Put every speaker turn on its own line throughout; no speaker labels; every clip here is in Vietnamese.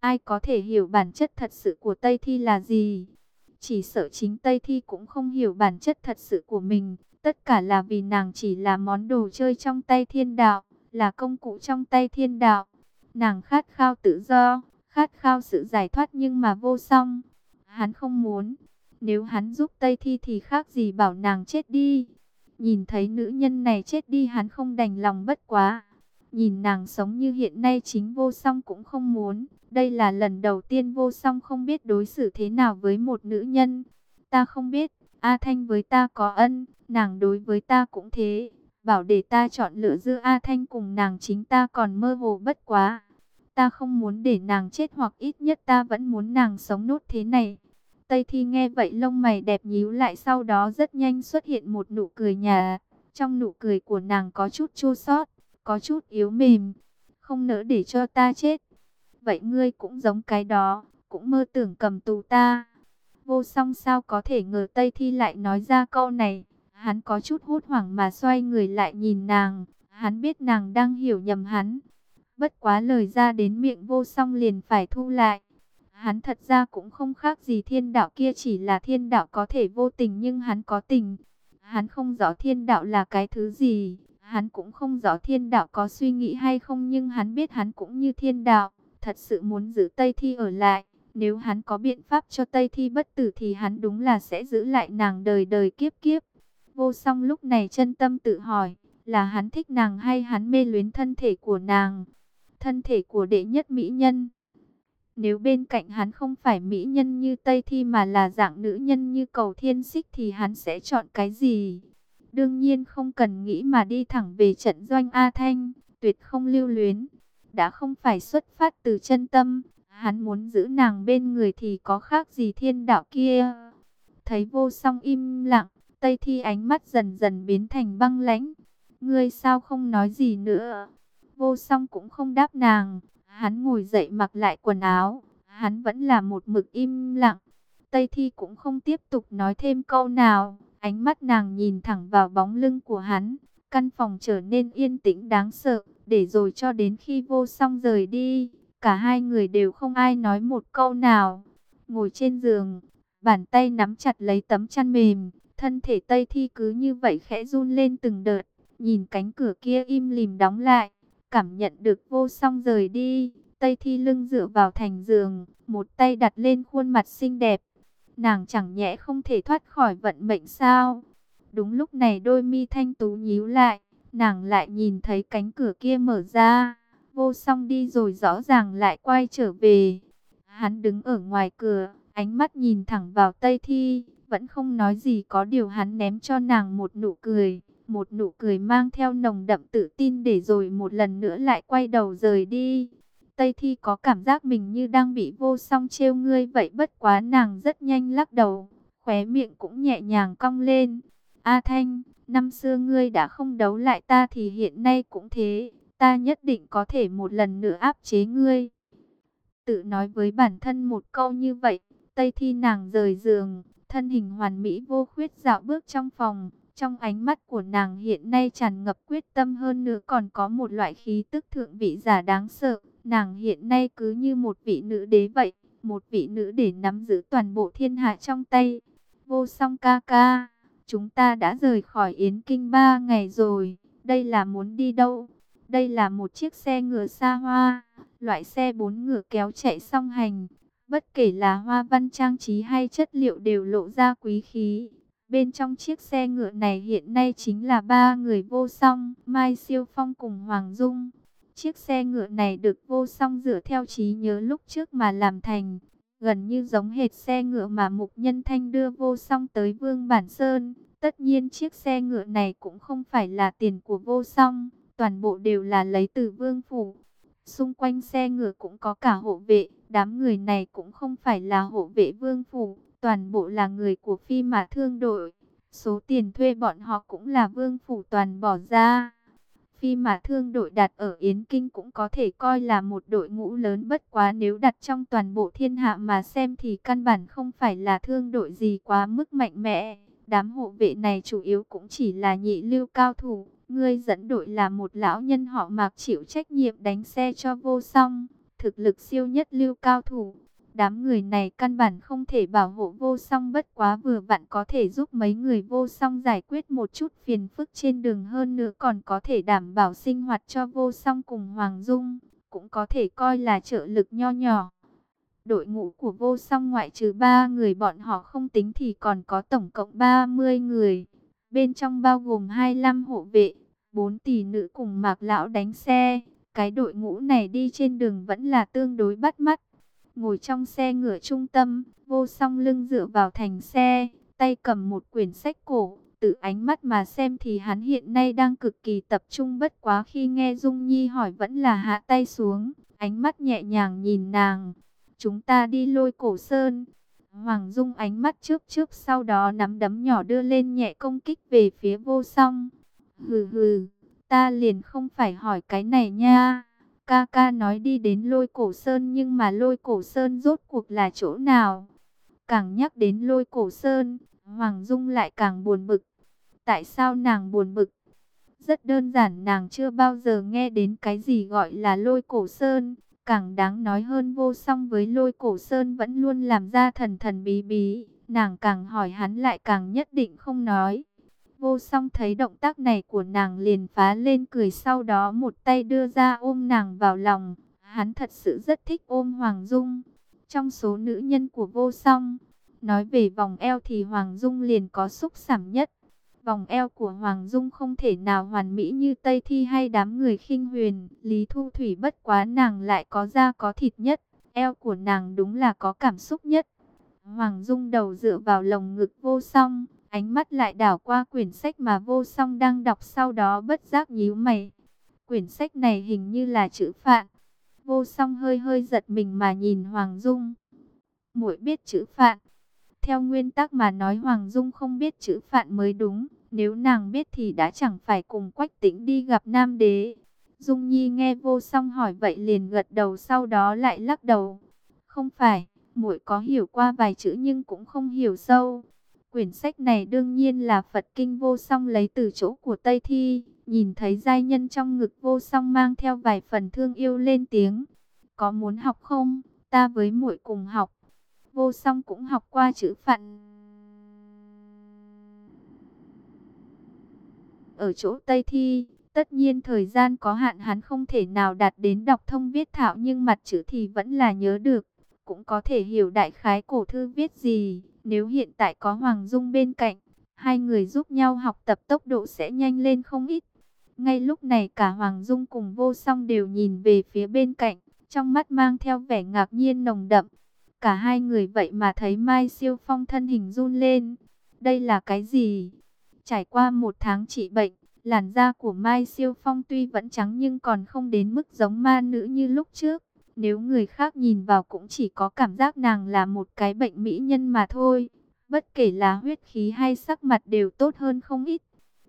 ai có thể hiểu bản chất thật sự của Tây Thi là gì? Chỉ sợ chính Tây Thi cũng không hiểu bản chất thật sự của mình, tất cả là vì nàng chỉ là món đồ chơi trong tay thiên đạo, là công cụ trong tay thiên đạo. Nàng khát khao tự do, khát khao sự giải thoát nhưng mà vô song. Hắn không muốn, nếu hắn giúp Tây Thi thì khác gì bảo nàng chết đi. Nhìn thấy nữ nhân này chết đi hắn không đành lòng bất quá. Nhìn nàng sống như hiện nay chính vô song cũng không muốn. Đây là lần đầu tiên vô song không biết đối xử thế nào với một nữ nhân. Ta không biết, A Thanh với ta có ân, nàng đối với ta cũng thế. Bảo để ta chọn lựa giữa A Thanh cùng nàng chính ta còn mơ hồ bất quá. Ta không muốn để nàng chết hoặc ít nhất ta vẫn muốn nàng sống nốt thế này. Tây Thi nghe vậy lông mày đẹp nhíu lại sau đó rất nhanh xuất hiện một nụ cười nhà. Trong nụ cười của nàng có chút chua xót, có chút yếu mềm. Không nỡ để cho ta chết. Vậy ngươi cũng giống cái đó, cũng mơ tưởng cầm tù ta. Vô song sao có thể ngờ Tây Thi lại nói ra câu này. Hắn có chút hốt hoảng mà xoay người lại nhìn nàng. Hắn biết nàng đang hiểu nhầm hắn. Bất quá lời ra đến miệng vô song liền phải thu lại. Hắn thật ra cũng không khác gì thiên đạo kia chỉ là thiên đạo có thể vô tình nhưng hắn có tình. Hắn không rõ thiên đạo là cái thứ gì. Hắn cũng không rõ thiên đạo có suy nghĩ hay không nhưng hắn biết hắn cũng như thiên đạo. Thật sự muốn giữ Tây Thi ở lại. Nếu hắn có biện pháp cho Tây Thi bất tử thì hắn đúng là sẽ giữ lại nàng đời đời kiếp kiếp. Vô song lúc này chân tâm tự hỏi, là hắn thích nàng hay hắn mê luyến thân thể của nàng, thân thể của đệ nhất mỹ nhân. Nếu bên cạnh hắn không phải mỹ nhân như Tây Thi mà là dạng nữ nhân như cầu thiên xích thì hắn sẽ chọn cái gì? Đương nhiên không cần nghĩ mà đi thẳng về trận doanh A Thanh, tuyệt không lưu luyến. Đã không phải xuất phát từ chân tâm, hắn muốn giữ nàng bên người thì có khác gì thiên đạo kia. Thấy vô song im lặng, Tây Thi ánh mắt dần dần biến thành băng lãnh. Ngươi sao không nói gì nữa? Vô song cũng không đáp nàng. Hắn ngồi dậy mặc lại quần áo. Hắn vẫn là một mực im lặng. Tây Thi cũng không tiếp tục nói thêm câu nào. Ánh mắt nàng nhìn thẳng vào bóng lưng của hắn. Căn phòng trở nên yên tĩnh đáng sợ. Để rồi cho đến khi vô song rời đi. Cả hai người đều không ai nói một câu nào. Ngồi trên giường. Bàn tay nắm chặt lấy tấm chăn mềm. Thân thể Tây Thi cứ như vậy khẽ run lên từng đợt. Nhìn cánh cửa kia im lìm đóng lại. Cảm nhận được vô song rời đi. Tây Thi lưng dựa vào thành giường. Một tay đặt lên khuôn mặt xinh đẹp. Nàng chẳng nhẽ không thể thoát khỏi vận mệnh sao. Đúng lúc này đôi mi thanh tú nhíu lại. Nàng lại nhìn thấy cánh cửa kia mở ra. Vô song đi rồi rõ ràng lại quay trở về. Hắn đứng ở ngoài cửa. Ánh mắt nhìn thẳng vào Tây Thi vẫn không nói gì có điều hắn ném cho nàng một nụ cười, một nụ cười mang theo nồng đậm tự tin để rồi một lần nữa lại quay đầu rời đi. Tây Thi có cảm giác mình như đang bị vô song trêu ngươi vậy bất quá nàng rất nhanh lắc đầu, khóe miệng cũng nhẹ nhàng cong lên. A Thanh, năm xưa ngươi đã không đấu lại ta thì hiện nay cũng thế, ta nhất định có thể một lần nữa áp chế ngươi. Tự nói với bản thân một câu như vậy, Tây Thi nàng rời giường, thân hình hoàn mỹ vô khuyết dạo bước trong phòng. Trong ánh mắt của nàng hiện nay tràn ngập quyết tâm hơn nữa còn có một loại khí tức thượng vị giả đáng sợ. Nàng hiện nay cứ như một vị nữ đế vậy, một vị nữ để nắm giữ toàn bộ thiên hạ trong tay. Vô song ca ca, chúng ta đã rời khỏi Yến Kinh ba ngày rồi, đây là muốn đi đâu? Đây là một chiếc xe ngựa xa hoa, loại xe bốn ngựa kéo chạy song hành, Bất kể là hoa văn trang trí hay chất liệu đều lộ ra quý khí. Bên trong chiếc xe ngựa này hiện nay chính là ba người vô song, Mai Siêu Phong cùng Hoàng Dung. Chiếc xe ngựa này được vô song dựa theo trí nhớ lúc trước mà làm thành, gần như giống hệt xe ngựa mà Mục Nhân Thanh đưa vô song tới Vương Bản Sơn. Tất nhiên chiếc xe ngựa này cũng không phải là tiền của vô song, toàn bộ đều là lấy từ Vương Phủ. Xung quanh xe ngựa cũng có cả hộ vệ, đám người này cũng không phải là hộ vệ vương phủ, toàn bộ là người của phi mã thương đội. Số tiền thuê bọn họ cũng là vương phủ toàn bỏ ra. Phi mà thương đội đặt ở Yến Kinh cũng có thể coi là một đội ngũ lớn bất quá nếu đặt trong toàn bộ thiên hạ mà xem thì căn bản không phải là thương đội gì quá mức mạnh mẽ. Đám hộ vệ này chủ yếu cũng chỉ là nhị lưu cao thủ, Ngươi dẫn đội là một lão nhân họ mạc chịu trách nhiệm đánh xe cho vô song. thực lực siêu nhất lưu cao thủ. Đám người này căn bản không thể bảo hộ vô song bất quá vừa vặn có thể giúp mấy người vô song giải quyết một chút phiền phức trên đường hơn nữa còn có thể đảm bảo sinh hoạt cho vô song cùng Hoàng Dung, cũng có thể coi là trợ lực nho nhỏ. Đội ngũ của vô song ngoại trừ ba người bọn họ không tính thì còn có tổng cộng 30 người. Bên trong bao gồm 25 hộ vệ, 4 tỷ nữ cùng mạc lão đánh xe. Cái đội ngũ này đi trên đường vẫn là tương đối bắt mắt. Ngồi trong xe ngựa trung tâm, vô song lưng dựa vào thành xe, tay cầm một quyển sách cổ. Từ ánh mắt mà xem thì hắn hiện nay đang cực kỳ tập trung bất quá khi nghe Dung Nhi hỏi vẫn là hạ tay xuống, ánh mắt nhẹ nhàng nhìn nàng. Chúng ta đi lôi cổ sơn. Hoàng Dung ánh mắt trước trước sau đó nắm đấm nhỏ đưa lên nhẹ công kích về phía vô song. Hừ hừ, ta liền không phải hỏi cái này nha. Ca ca nói đi đến lôi cổ sơn nhưng mà lôi cổ sơn rốt cuộc là chỗ nào? Càng nhắc đến lôi cổ sơn, Hoàng Dung lại càng buồn bực. Tại sao nàng buồn bực? Rất đơn giản nàng chưa bao giờ nghe đến cái gì gọi là lôi cổ sơn. Càng đáng nói hơn vô song với lôi cổ sơn vẫn luôn làm ra thần thần bí bí. Nàng càng hỏi hắn lại càng nhất định không nói. Vô song thấy động tác này của nàng liền phá lên cười sau đó một tay đưa ra ôm nàng vào lòng. Hắn thật sự rất thích ôm Hoàng Dung. Trong số nữ nhân của vô song, nói về vòng eo thì Hoàng Dung liền có xúc sảm nhất. Vòng eo của Hoàng Dung không thể nào hoàn mỹ như Tây Thi hay đám người khinh huyền. Lý Thu Thủy bất quá nàng lại có da có thịt nhất. Eo của nàng đúng là có cảm xúc nhất. Hoàng Dung đầu dựa vào lồng ngực vô song. Ánh mắt lại đảo qua quyển sách mà vô song đang đọc sau đó bất giác nhíu mày. Quyển sách này hình như là chữ phạn. Vô song hơi hơi giật mình mà nhìn Hoàng Dung. muội biết chữ phạn. Theo nguyên tắc mà nói Hoàng Dung không biết chữ phạn mới đúng. Nếu nàng biết thì đã chẳng phải cùng Quách Tĩnh đi gặp Nam Đế. Dung Nhi nghe vô song hỏi vậy liền gật đầu sau đó lại lắc đầu. Không phải, muội có hiểu qua vài chữ nhưng cũng không hiểu sâu. Quyển sách này đương nhiên là Phật Kinh vô song lấy từ chỗ của Tây Thi. Nhìn thấy giai nhân trong ngực vô song mang theo vài phần thương yêu lên tiếng. Có muốn học không? Ta với muội cùng học. Vô song cũng học qua chữ phận. Ở chỗ Tây Thi, tất nhiên thời gian có hạn hắn không thể nào đạt đến đọc thông viết thạo nhưng mặt chữ thì vẫn là nhớ được. Cũng có thể hiểu đại khái cổ thư viết gì. Nếu hiện tại có Hoàng Dung bên cạnh, hai người giúp nhau học tập tốc độ sẽ nhanh lên không ít. Ngay lúc này cả Hoàng Dung cùng vô song đều nhìn về phía bên cạnh, trong mắt mang theo vẻ ngạc nhiên nồng đậm. Cả hai người vậy mà thấy Mai Siêu Phong thân hình run lên. Đây là cái gì? Trải qua một tháng trị bệnh, làn da của Mai Siêu Phong tuy vẫn trắng nhưng còn không đến mức giống ma nữ như lúc trước. Nếu người khác nhìn vào cũng chỉ có cảm giác nàng là một cái bệnh mỹ nhân mà thôi. Bất kể là huyết khí hay sắc mặt đều tốt hơn không ít.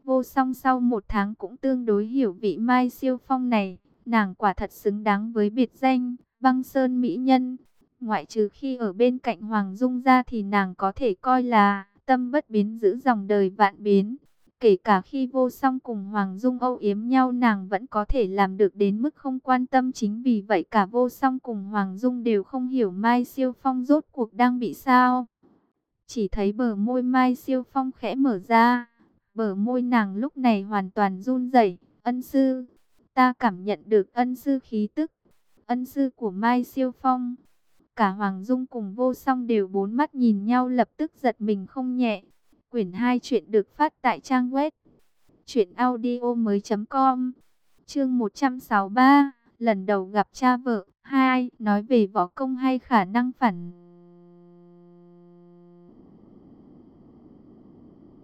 Vô song sau một tháng cũng tương đối hiểu vị Mai Siêu Phong này. Nàng quả thật xứng đáng với biệt danh, băng sơn mỹ nhân. Ngoại trừ khi ở bên cạnh Hoàng Dung ra thì nàng có thể coi là tâm bất biến giữ dòng đời vạn biến. Kể cả khi vô song cùng Hoàng Dung âu yếm nhau nàng vẫn có thể làm được đến mức không quan tâm chính vì vậy cả vô song cùng Hoàng Dung đều không hiểu Mai Siêu Phong rốt cuộc đang bị sao. Chỉ thấy bờ môi Mai Siêu Phong khẽ mở ra, bờ môi nàng lúc này hoàn toàn run rẩy. ân sư, ta cảm nhận được ân sư khí tức, ân sư của Mai Siêu Phong. Cả Hoàng Dung cùng vô song đều bốn mắt nhìn nhau lập tức giật mình không nhẹ. Quyển 2 chuyện được phát tại trang web truyệnaudiomoi.com. Chương 163, lần đầu gặp cha vợ, 2, nói về võ công hay khả năng phản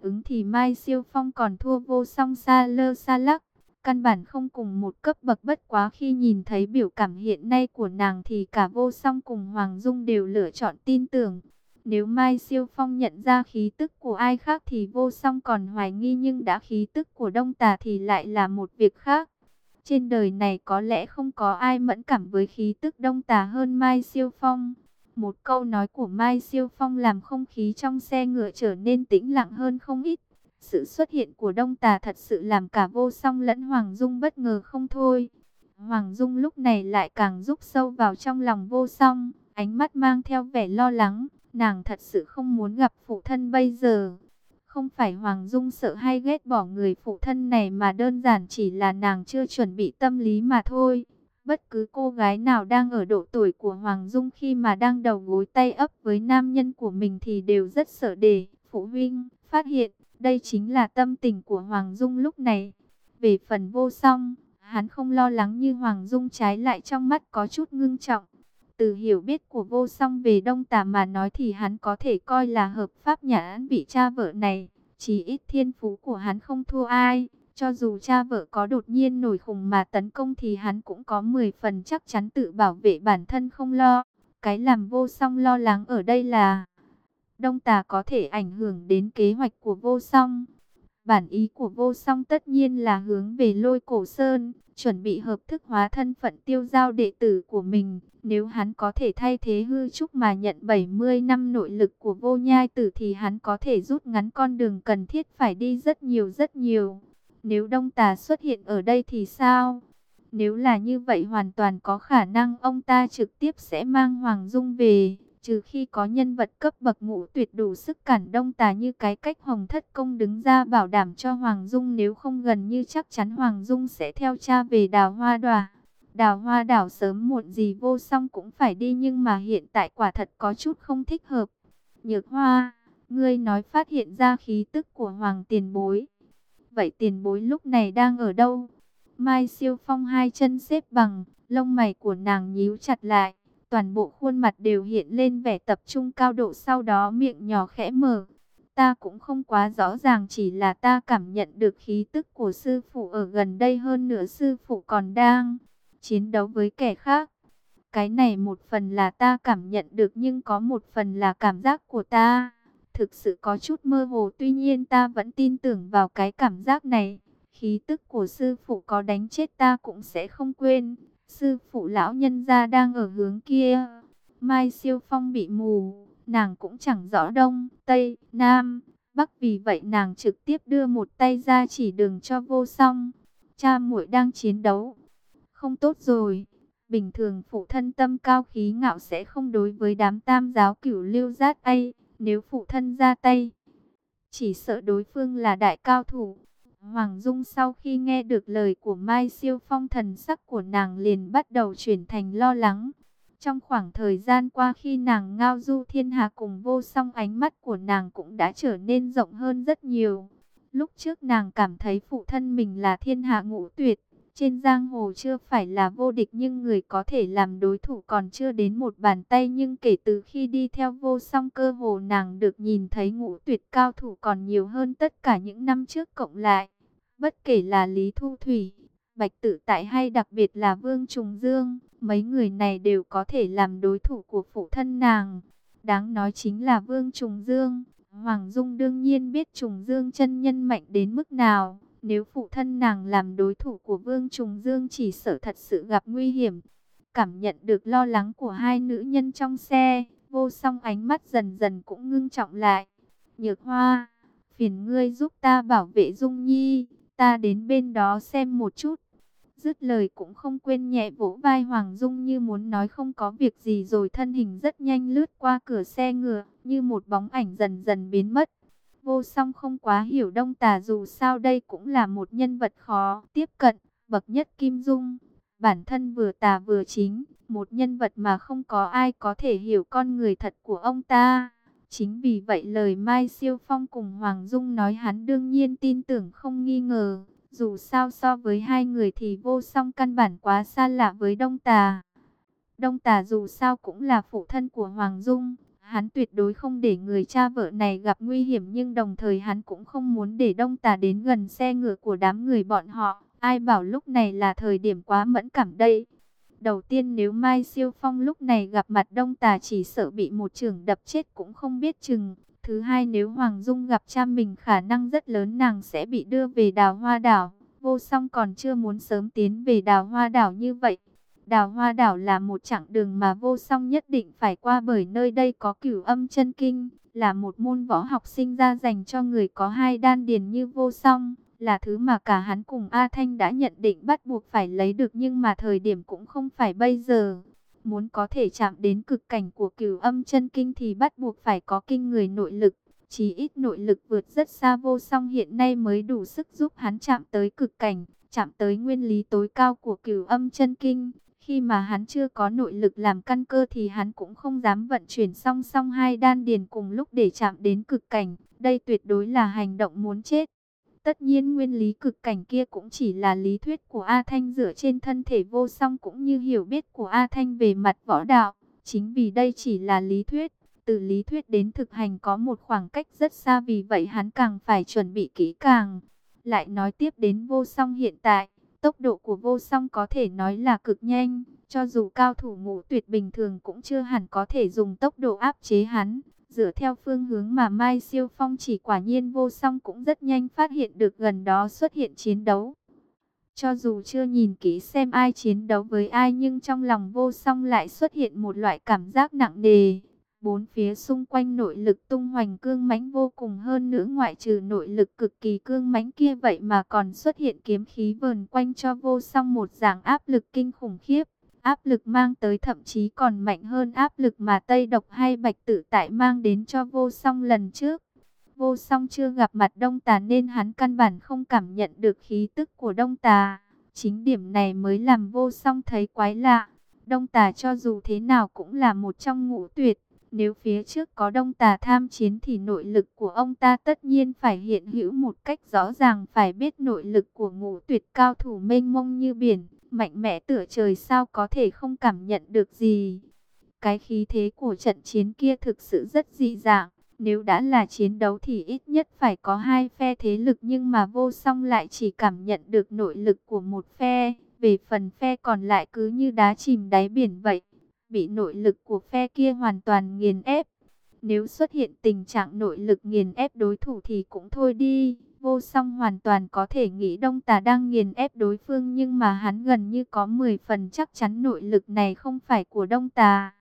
ứng thì Mai Siêu Phong còn thua vô song xa lơ xa lắc. Căn bản không cùng một cấp bậc bất quá khi nhìn thấy biểu cảm hiện nay của nàng thì cả vô song cùng Hoàng Dung đều lựa chọn tin tưởng. Nếu Mai Siêu Phong nhận ra khí tức của ai khác thì vô song còn hoài nghi nhưng đã khí tức của Đông Tà thì lại là một việc khác. Trên đời này có lẽ không có ai mẫn cảm với khí tức Đông Tà hơn Mai Siêu Phong. Một câu nói của Mai Siêu Phong làm không khí trong xe ngựa trở nên tĩnh lặng hơn không ít. Sự xuất hiện của Đông Tà thật sự làm cả vô song lẫn Hoàng Dung bất ngờ không thôi. Hoàng Dung lúc này lại càng rút sâu vào trong lòng vô song, ánh mắt mang theo vẻ lo lắng, nàng thật sự không muốn gặp phụ thân bây giờ. Không phải Hoàng Dung sợ hay ghét bỏ người phụ thân này mà đơn giản chỉ là nàng chưa chuẩn bị tâm lý mà thôi. Bất cứ cô gái nào đang ở độ tuổi của Hoàng Dung khi mà đang đầu gối tay ấp với nam nhân của mình thì đều rất sợ để phụ huynh phát hiện. Đây chính là tâm tình của Hoàng Dung lúc này. Về phần vô song, hắn không lo lắng như Hoàng Dung trái lại trong mắt có chút ngưng trọng. Từ hiểu biết của vô song về đông tà mà nói thì hắn có thể coi là hợp pháp nhà án vị cha vợ này. Chỉ ít thiên phú của hắn không thua ai. Cho dù cha vợ có đột nhiên nổi khùng mà tấn công thì hắn cũng có 10 phần chắc chắn tự bảo vệ bản thân không lo. Cái làm vô song lo lắng ở đây là Đông tà có thể ảnh hưởng đến kế hoạch của vô song. Bản ý của vô song tất nhiên là hướng về lôi cổ sơn, chuẩn bị hợp thức hóa thân phận tiêu giao đệ tử của mình. Nếu hắn có thể thay thế hư trúc mà nhận 70 năm nội lực của vô nhai tử thì hắn có thể rút ngắn con đường cần thiết phải đi rất nhiều rất nhiều. Nếu đông tà xuất hiện ở đây thì sao? Nếu là như vậy hoàn toàn có khả năng ông ta trực tiếp sẽ mang Hoàng Dung về. Trừ khi có nhân vật cấp bậc ngũ tuyệt đủ sức cản đông tà như cái cách Hồng Thất Công đứng ra bảo đảm cho Hoàng Dung nếu không gần như chắc chắn Hoàng Dung sẽ theo cha về đào hoa đòa. Đào hoa đảo sớm muộn gì vô song cũng phải đi nhưng mà hiện tại quả thật có chút không thích hợp. Nhược hoa, ngươi nói phát hiện ra khí tức của Hoàng tiền bối. Vậy tiền bối lúc này đang ở đâu? Mai siêu phong hai chân xếp bằng, lông mày của nàng nhíu chặt lại toàn bộ khuôn mặt đều hiện lên vẻ tập trung cao độ sau đó miệng nhỏ khẽ mở. Ta cũng không quá rõ ràng chỉ là ta cảm nhận được khí tức của sư phụ ở gần đây hơn nữa sư phụ còn đang chiến đấu với kẻ khác. Cái này một phần là ta cảm nhận được nhưng có một phần là cảm giác của ta. Thực sự có chút mơ hồ tuy nhiên ta vẫn tin tưởng vào cái cảm giác này. Khí tức của sư phụ có đánh chết ta cũng sẽ không quên. Sư phụ lão nhân gia đang ở hướng kia. Mai siêu phong bị mù, nàng cũng chẳng rõ đông, tây, nam, bắc vì vậy nàng trực tiếp đưa một tay ra chỉ đường cho vô song. Cha muội đang chiến đấu. Không tốt rồi. Bình thường phụ thân tâm cao khí ngạo sẽ không đối với đám tam giáo cửu lưu giác ấy. Nếu phụ thân ra tay, chỉ sợ đối phương là đại cao thủ. Hoàng Dung sau khi nghe được lời của Mai Siêu Phong thần sắc của nàng liền bắt đầu chuyển thành lo lắng. Trong khoảng thời gian qua khi nàng ngao du thiên hà cùng vô song ánh mắt của nàng cũng đã trở nên rộng hơn rất nhiều. Lúc trước nàng cảm thấy phụ thân mình là thiên hạ ngũ tuyệt. Trên giang hồ chưa phải là vô địch nhưng người có thể làm đối thủ còn chưa đến một bàn tay. Nhưng kể từ khi đi theo vô song cơ hồ nàng được nhìn thấy ngũ tuyệt cao thủ còn nhiều hơn tất cả những năm trước cộng lại. Bất kể là Lý Thu Thủy, Bạch Tử Tại hay đặc biệt là Vương Trùng Dương, mấy người này đều có thể làm đối thủ của phụ thân nàng. Đáng nói chính là Vương Trùng Dương. Hoàng Dung đương nhiên biết Trùng Dương chân nhân mạnh đến mức nào. Nếu phụ thân nàng làm đối thủ của Vương Trùng Dương chỉ sợ thật sự gặp nguy hiểm. Cảm nhận được lo lắng của hai nữ nhân trong xe, vô song ánh mắt dần dần cũng ngưng trọng lại. Nhược hoa, phiền ngươi giúp ta bảo vệ Dung Nhi ta đến bên đó xem một chút. Dứt lời cũng không quên nhẹ vỗ vai Hoàng Dung như muốn nói không có việc gì rồi thân hình rất nhanh lướt qua cửa xe ngựa, như một bóng ảnh dần dần biến mất. Vô song không quá hiểu đông tà dù sao đây cũng là một nhân vật khó tiếp cận, bậc nhất Kim Dung. Bản thân vừa tà vừa chính, một nhân vật mà không có ai có thể hiểu con người thật của ông ta. Chính vì vậy lời Mai Siêu Phong cùng Hoàng Dung nói hắn đương nhiên tin tưởng không nghi ngờ. Dù sao so với hai người thì vô song căn bản quá xa lạ với Đông Tà. Đông Tà dù sao cũng là phụ thân của Hoàng Dung. Hắn tuyệt đối không để người cha vợ này gặp nguy hiểm nhưng đồng thời hắn cũng không muốn để Đông Tà đến gần xe ngựa của đám người bọn họ. Ai bảo lúc này là thời điểm quá mẫn cảm đây. Đầu tiên nếu Mai Siêu Phong lúc này gặp mặt Đông Tà chỉ sợ bị một trường đập chết cũng không biết chừng. Thứ hai nếu Hoàng Dung gặp cha mình khả năng rất lớn nàng sẽ bị đưa về đào hoa đảo. Vô song còn chưa muốn sớm tiến về đào hoa đảo như vậy. Đào hoa đảo là một chặng đường mà vô song nhất định phải qua bởi nơi đây có cửu âm chân kinh. Là một môn võ học sinh ra dành cho người có hai đan điền như vô song. là thứ mà cả hắn cùng A Thanh đã nhận định bắt buộc phải lấy được nhưng mà thời điểm cũng không phải bây giờ. Muốn có thể chạm đến cực cảnh của cửu âm chân kinh thì bắt buộc phải có kinh người nội lực. Chỉ ít nội lực vượt rất xa vô song hiện nay mới đủ sức giúp hắn chạm tới cực cảnh, chạm tới nguyên lý tối cao của cửu âm chân kinh. Khi mà hắn chưa có nội lực làm căn cơ thì hắn cũng không dám vận chuyển song song hai đan điền cùng lúc để chạm đến cực cảnh. Đây tuyệt đối là hành động muốn chết. Tất nhiên nguyên lý cực cảnh kia cũng chỉ là lý thuyết của A Thanh dựa trên thân thể vô song cũng như hiểu biết của A Thanh về mặt võ đạo. Chính vì đây chỉ là lý thuyết, từ lý thuyết đến thực hành có một khoảng cách rất xa vì vậy hắn càng phải chuẩn bị kỹ càng. Lại nói tiếp đến vô song hiện tại, tốc độ của vô song có thể nói là cực nhanh, cho dù cao thủ ngũ tuyệt bình thường cũng chưa hẳn có thể dùng tốc độ áp chế hắn. Dựa theo phương hướng mà Mai Siêu Phong chỉ quả nhiên vô song cũng rất nhanh phát hiện được gần đó xuất hiện chiến đấu. Cho dù chưa nhìn kỹ xem ai chiến đấu với ai nhưng trong lòng vô song lại xuất hiện một loại cảm giác nặng nề. Bốn phía xung quanh nội lực tung hoành cương mãnh vô cùng hơn nữa ngoại trừ nội lực cực kỳ cương mãnh kia vậy mà còn xuất hiện kiếm khí vờn quanh cho vô song một dạng áp lực kinh khủng khiếp. Áp lực mang tới thậm chí còn mạnh hơn áp lực mà Tây Độc hay Bạch Tử Tại mang đến cho vô song lần trước. Vô song chưa gặp mặt Đông Tà nên hắn căn bản không cảm nhận được khí tức của Đông Tà. Chính điểm này mới làm vô song thấy quái lạ. Đông Tà cho dù thế nào cũng là một trong ngũ tuyệt. Nếu phía trước có Đông Tà tham chiến thì nội lực của ông ta tất nhiên phải hiện hữu một cách rõ ràng phải biết nội lực của ngũ tuyệt cao thủ mênh mông như biển, mạnh mẽ tựa trời sao có thể không cảm nhận được gì. Cái khí thế của trận chiến kia thực sự rất dị dạng. Nếu đã là chiến đấu thì ít nhất phải có hai phe thế lực nhưng mà vô song lại chỉ cảm nhận được nội lực của một phe. Về phần phe còn lại cứ như đá chìm đáy biển vậy. Bị nội lực của phe kia hoàn toàn nghiền ép. Nếu xuất hiện tình trạng nội lực nghiền ép đối thủ thì cũng thôi đi. Vô song hoàn toàn có thể nghĩ Đông Tà đang nghiền ép đối phương nhưng mà hắn gần như có 10 phần chắc chắn nội lực này không phải của Đông Tà.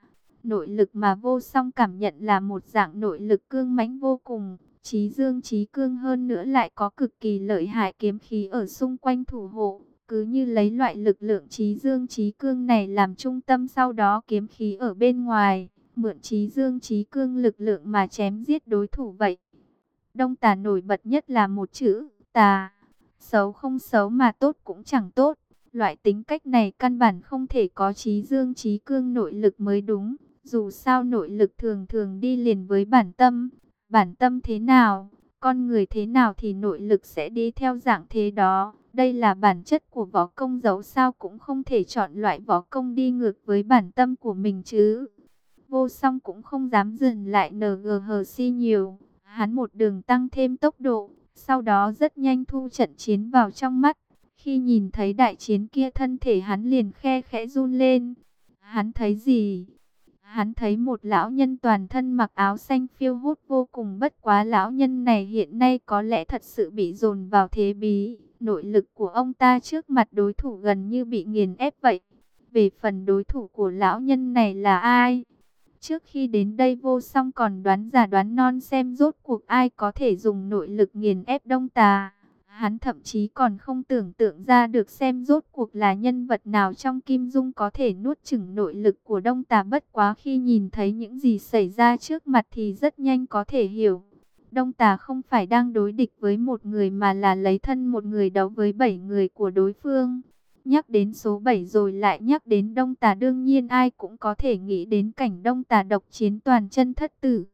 Nội lực mà vô song cảm nhận là một dạng nội lực cương mãnh vô cùng, trí dương trí cương hơn nữa lại có cực kỳ lợi hại kiếm khí ở xung quanh thủ hộ. Cứ như lấy loại lực lượng trí dương trí cương này làm trung tâm sau đó kiếm khí ở bên ngoài, mượn trí dương trí cương lực lượng mà chém giết đối thủ vậy. Đông tà nổi bật nhất là một chữ, tà. Xấu không xấu mà tốt cũng chẳng tốt. Loại tính cách này căn bản không thể có trí dương trí cương nội lực mới đúng. Dù sao nội lực thường thường đi liền với bản tâm. Bản tâm thế nào, con người thế nào thì nội lực sẽ đi theo dạng thế đó. Đây là bản chất của võ công dấu sao cũng không thể chọn loại võ công đi ngược với bản tâm của mình chứ. Vô song cũng không dám dừng lại NGHC nhiều Hắn một đường tăng thêm tốc độ, sau đó rất nhanh thu trận chiến vào trong mắt. Khi nhìn thấy đại chiến kia thân thể hắn liền khe khẽ run lên. Hắn thấy gì? Hắn thấy một lão nhân toàn thân mặc áo xanh phiêu hút vô cùng bất quá lão nhân này hiện nay có lẽ thật sự bị dồn vào thế bí. Nội lực của ông ta trước mặt đối thủ gần như bị nghiền ép vậy. Về phần đối thủ của lão nhân này là ai? Trước khi đến đây vô song còn đoán giả đoán non xem rốt cuộc ai có thể dùng nội lực nghiền ép đông tà. Hắn thậm chí còn không tưởng tượng ra được xem rốt cuộc là nhân vật nào trong Kim Dung có thể nuốt chửng nội lực của đông tà bất quá khi nhìn thấy những gì xảy ra trước mặt thì rất nhanh có thể hiểu. Đông tà không phải đang đối địch với một người mà là lấy thân một người đấu với bảy người của đối phương. Nhắc đến số 7 rồi lại nhắc đến Đông Tà, đương nhiên ai cũng có thể nghĩ đến cảnh Đông Tà độc chiến toàn chân thất tử.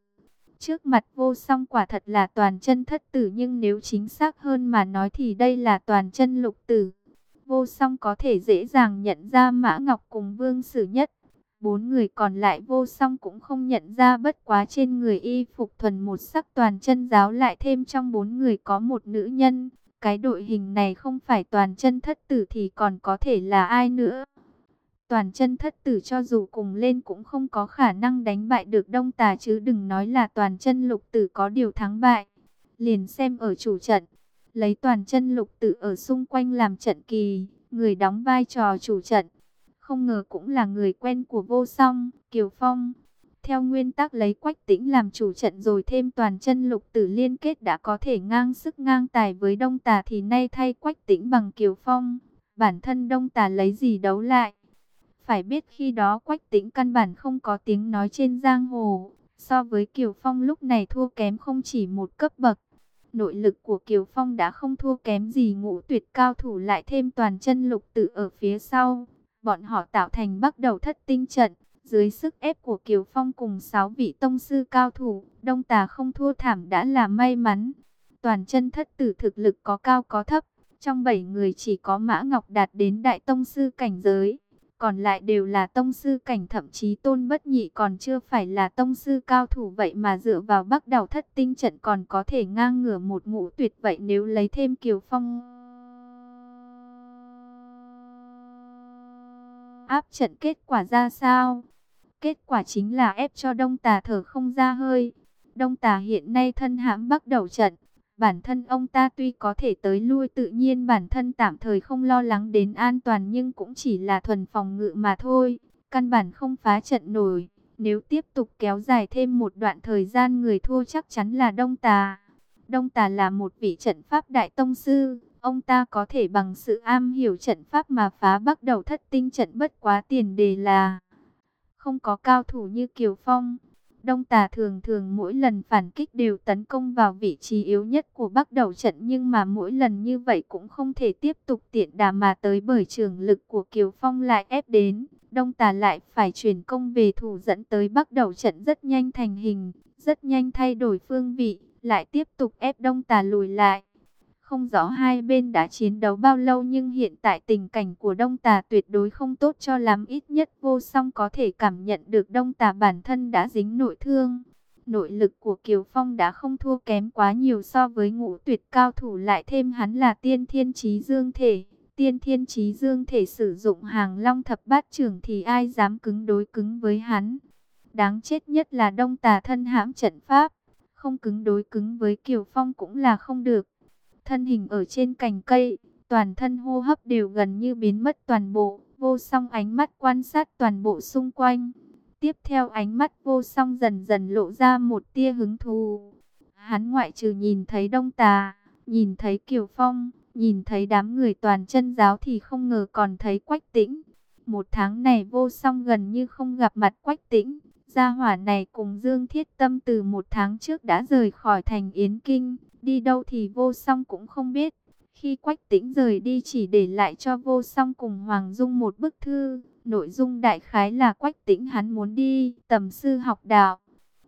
Trước mặt vô song quả thật là toàn chân thất tử, nhưng nếu chính xác hơn mà nói thì đây là toàn chân lục tử. Vô song có thể dễ dàng nhận ra Mã Ngọc cùng Vương Sử Nhất. Bốn người còn lại vô song cũng không nhận ra bất quá trên người y phục thuần một sắc toàn chân giáo lại thêm trong bốn người có một nữ nhân. Cái đội hình này không phải toàn chân thất tử thì còn có thể là ai nữa. Toàn chân thất tử cho dù cùng lên cũng không có khả năng đánh bại được đông tà chứ đừng nói là toàn chân lục tử có điều thắng bại. Liền xem ở chủ trận, lấy toàn chân lục tử ở xung quanh làm trận kỳ, người đóng vai trò chủ trận. Không ngờ cũng là người quen của vô song, Kiều Phong. Theo nguyên tắc lấy quách tĩnh làm chủ trận rồi thêm toàn chân lục tử liên kết đã có thể ngang sức ngang tài với đông tà thì nay thay quách tĩnh bằng kiều phong. Bản thân đông tà lấy gì đấu lại? Phải biết khi đó quách tĩnh căn bản không có tiếng nói trên giang hồ. So với Kiều Phong lúc này thua kém không chỉ một cấp bậc. Nội lực của Kiều Phong đã không thua kém gì ngũ tuyệt cao thủ lại thêm toàn chân lục tự ở phía sau. Bọn họ tạo thành bắt đầu thất tinh trận. Dưới sức ép của Kiều Phong cùng 6 vị tông sư cao thủ, Đông Tà không thua thảm đã là may mắn. Toàn chân thất tử thực lực có cao có thấp, trong 7 người chỉ có Mã Ngọc đạt đến đại tông sư cảnh giới còn lại đều là tông sư cảnh thậm chí tôn bất nhị còn chưa phải là tông sư cao thủ vậy mà dựa vào bắc đầu thất tinh trận còn có thể ngang ngửa một ngũ tuyệt vậy nếu lấy thêm kiều phong. Áp trận kết quả ra sao? Kết quả chính là ép cho đông tà thở không ra hơi. Đông tà hiện nay thân hãm bắc đầu trận, Bản thân ông ta tuy có thể tới lui tự nhiên bản thân tạm thời không lo lắng đến an toàn nhưng cũng chỉ là thuần phòng ngự mà thôi. Căn bản không phá trận nổi. Nếu tiếp tục kéo dài thêm một đoạn thời gian người thua chắc chắn là Đông Tà. Đông Tà là một vị trận pháp đại tông sư. Ông ta có thể bằng sự am hiểu trận pháp mà phá bắt đầu thất tinh trận bất quá tiền đề là không có cao thủ như Kiều Phong. Đông tà thường thường mỗi lần phản kích đều tấn công vào vị trí yếu nhất của bắc đầu trận nhưng mà mỗi lần như vậy cũng không thể tiếp tục tiện đà mà tới bởi trường lực của Kiều Phong lại ép đến. Đông tà lại phải chuyển công về thủ dẫn tới bắc đầu trận rất nhanh thành hình, rất nhanh thay đổi phương vị, lại tiếp tục ép đông tà lùi lại. Không rõ hai bên đã chiến đấu bao lâu nhưng hiện tại tình cảnh của Đông Tà tuyệt đối không tốt cho lắm, ít nhất vô song có thể cảm nhận được Đông Tà bản thân đã dính nội thương. Nội lực của Kiều Phong đã không thua kém quá nhiều so với ngũ tuyệt cao thủ, lại thêm hắn là tiên thiên trí dương thể. Tiên thiên trí dương thể sử dụng hàng long thập bát trưởng thì ai dám cứng đối cứng với hắn. Đáng chết nhất là Đông Tà thân hãm trận pháp. Không cứng đối cứng với Kiều Phong cũng là không được thân hình ở trên cành cây, toàn thân hô hấp đều gần như biến mất toàn bộ, vô song ánh mắt quan sát toàn bộ xung quanh. Tiếp theo ánh mắt vô song dần dần lộ ra một tia hứng thú. Hắn ngoại trừ nhìn thấy đông tà, nhìn thấy kiều phong, nhìn thấy đám người toàn chân giáo thì không ngờ còn thấy quách tĩnh. Một tháng này vô song gần như không gặp mặt quách tĩnh. Gia hỏa này cùng Dương Thiết Tâm từ một tháng trước đã rời khỏi thành Yến Kinh, đi đâu thì vô song cũng không biết. Khi Quách Tĩnh rời đi chỉ để lại cho vô song cùng Hoàng Dung một bức thư, nội dung đại khái là Quách Tĩnh hắn muốn đi tầm sư học đạo.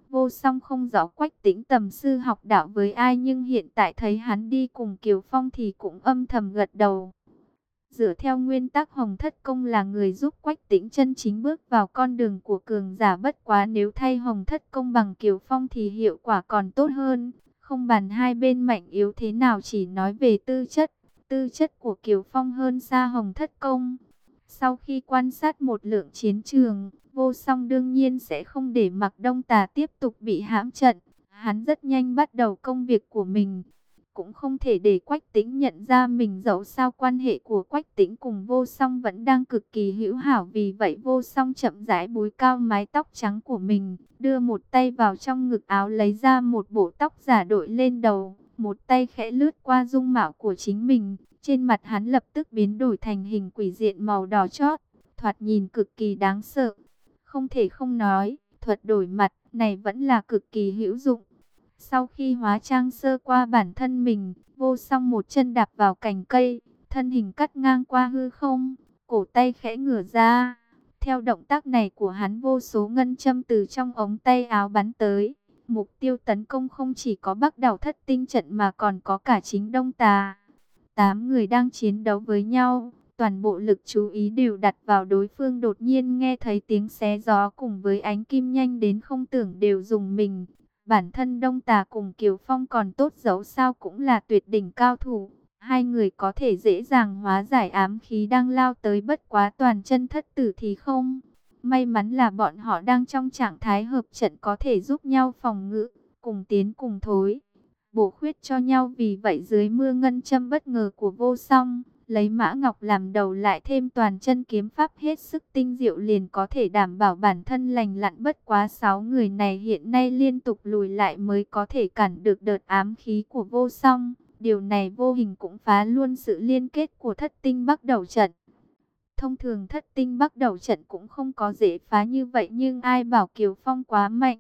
Vô song không rõ Quách Tĩnh tầm sư học đạo với ai nhưng hiện tại thấy hắn đi cùng Kiều Phong thì cũng âm thầm gật đầu. Dựa theo nguyên tắc Hồng Thất Công là người giúp Quách Tĩnh chân chính bước vào con đường của cường giả bất quá nếu thay Hồng Thất Công bằng Kiều Phong thì hiệu quả còn tốt hơn. Không bàn hai bên mạnh yếu thế nào chỉ nói về tư chất. Tư chất của Kiều Phong hơn xa Hồng Thất Công. Sau khi quan sát một lượng chiến trường, vô song đương nhiên sẽ không để mặc đông tà tiếp tục bị hãm trận. Hắn rất nhanh bắt đầu công việc của mình cũng không thể để Quách Tĩnh nhận ra mình dẫu sao quan hệ của Quách Tĩnh cùng Vô Song vẫn đang cực kỳ hữu hảo vì vậy Vô Song chậm rãi búi cao mái tóc trắng của mình, đưa một tay vào trong ngực áo lấy ra một bộ tóc giả đội lên đầu, một tay khẽ lướt qua dung mạo của chính mình, trên mặt hắn lập tức biến đổi thành hình quỷ diện màu đỏ chót, thoạt nhìn cực kỳ đáng sợ. Không thể không nói, thuật đổi mặt này vẫn là cực kỳ hữu dụng. Sau khi hóa trang sơ qua bản thân mình, vô song một chân đạp vào cành cây, thân hình cắt ngang qua hư không, cổ tay khẽ ngửa ra. Theo động tác này của hắn vô số ngân châm từ trong ống tay áo bắn tới. Mục tiêu tấn công không chỉ có bắc đảo thất tinh trận mà còn có cả chính đông tà. Tám người đang chiến đấu với nhau, toàn bộ lực chú ý đều đặt vào đối phương đột nhiên nghe thấy tiếng xé gió cùng với ánh kim nhanh đến không tưởng đều dùng mình. Bản thân Đông Tà cùng Kiều Phong còn tốt dấu sao cũng là tuyệt đỉnh cao thủ. Hai người có thể dễ dàng hóa giải ám khí đang lao tới bất quá toàn chân thất tử thì không. May mắn là bọn họ đang trong trạng thái hợp trận có thể giúp nhau phòng ngự, cùng tiến cùng thối. Bổ khuyết cho nhau vì vậy dưới mưa ngân châm bất ngờ của vô song, Lấy Mã Ngọc làm đầu lại thêm toàn chân kiếm pháp hết sức tinh diệu liền có thể đảm bảo bản thân lành lặn bất quá sáu người này hiện nay liên tục lùi lại mới có thể cản được đợt ám khí của vô song. Điều này vô hình cũng phá luôn sự liên kết của thất tinh bắt đầu trận. Thông thường thất tinh bắt đầu trận cũng không có dễ phá như vậy nhưng ai bảo Kiều Phong quá mạnh.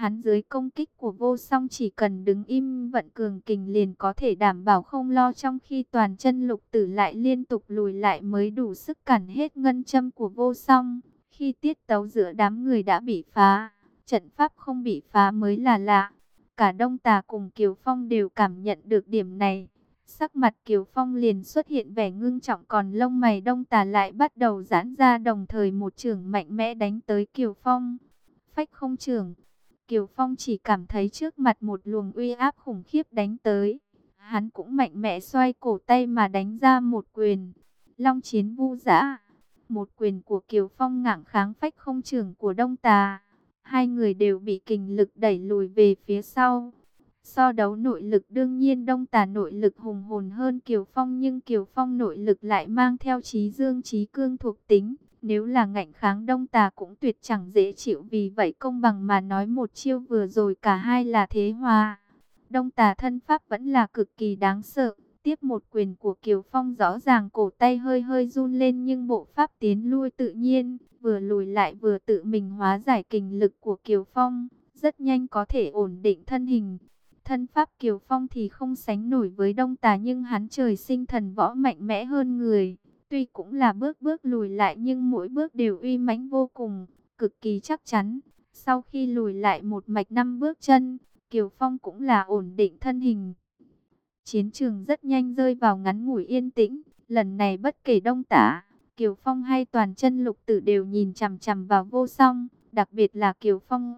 Hắn dưới công kích của vô song chỉ cần đứng im vận cường kình liền có thể đảm bảo không lo trong khi toàn chân lục tử lại liên tục lùi lại mới đủ sức cản hết ngân châm của vô song. Khi tiết tấu giữa đám người đã bị phá, trận pháp không bị phá mới là lạ. Cả Đông Tà cùng Kiều Phong đều cảm nhận được điểm này. Sắc mặt Kiều Phong liền xuất hiện vẻ ngưng trọng còn lông mày Đông Tà lại bắt đầu giãn ra đồng thời một trường mạnh mẽ đánh tới Kiều Phong. Phách không trường. Kiều Phong chỉ cảm thấy trước mặt một luồng uy áp khủng khiếp đánh tới. Hắn cũng mạnh mẽ xoay cổ tay mà đánh ra một quyền. Long chiến vu Dã. Một quyền của Kiều Phong ngạng kháng phách không trường của Đông Tà. Hai người đều bị kình lực đẩy lùi về phía sau. So đấu nội lực đương nhiên Đông Tà nội lực hùng hồn hơn Kiều Phong nhưng Kiều Phong nội lực lại mang theo trí dương trí cương thuộc tính. Nếu là ngạnh kháng Đông Tà cũng tuyệt chẳng dễ chịu vì vậy công bằng mà nói một chiêu vừa rồi cả hai là thế hòa. Đông Tà thân pháp vẫn là cực kỳ đáng sợ. Tiếp một quyền của Kiều Phong rõ ràng cổ tay hơi hơi run lên nhưng bộ pháp tiến lui tự nhiên, vừa lùi lại vừa tự mình hóa giải kình lực của Kiều Phong, rất nhanh có thể ổn định thân hình. Thân pháp Kiều Phong thì không sánh nổi với Đông Tà nhưng hắn trời sinh thần võ mạnh mẽ hơn người. Tuy cũng là bước bước lùi lại nhưng mỗi bước đều uy mãnh vô cùng, cực kỳ chắc chắn. Sau khi lùi lại một mạch năm bước chân, Kiều Phong cũng là ổn định thân hình. Chiến trường rất nhanh rơi vào ngắn ngủi yên tĩnh, lần này bất kể đông tả, Kiều Phong hay toàn chân lục tử đều nhìn chằm chằm vào vô song, đặc biệt là Kiều Phong.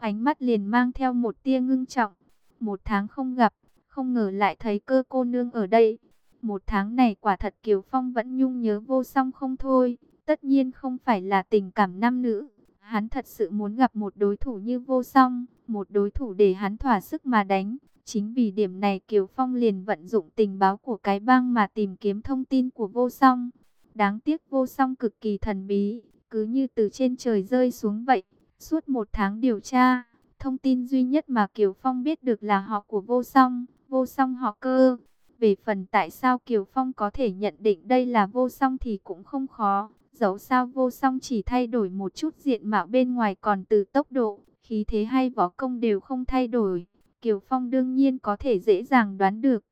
Ánh mắt liền mang theo một tia ngưng trọng, một tháng không gặp, không ngờ lại thấy cơ cô nương ở đây. Một tháng này quả thật Kiều Phong vẫn nhung nhớ vô song không thôi. Tất nhiên không phải là tình cảm nam nữ. Hắn thật sự muốn gặp một đối thủ như vô song. Một đối thủ để hắn thỏa sức mà đánh. Chính vì điểm này Kiều Phong liền vận dụng tình báo của cái bang mà tìm kiếm thông tin của vô song. Đáng tiếc vô song cực kỳ thần bí. Cứ như từ trên trời rơi xuống vậy. Suốt một tháng điều tra. Thông tin duy nhất mà Kiều Phong biết được là họ của vô song. Vô song họ cơ. Về phần tại sao Kiều Phong có thể nhận định đây là vô song thì cũng không khó. Dẫu sao vô song chỉ thay đổi một chút diện mạo bên ngoài còn từ tốc độ, khí thế hay võ công đều không thay đổi. Kiều Phong đương nhiên có thể dễ dàng đoán được.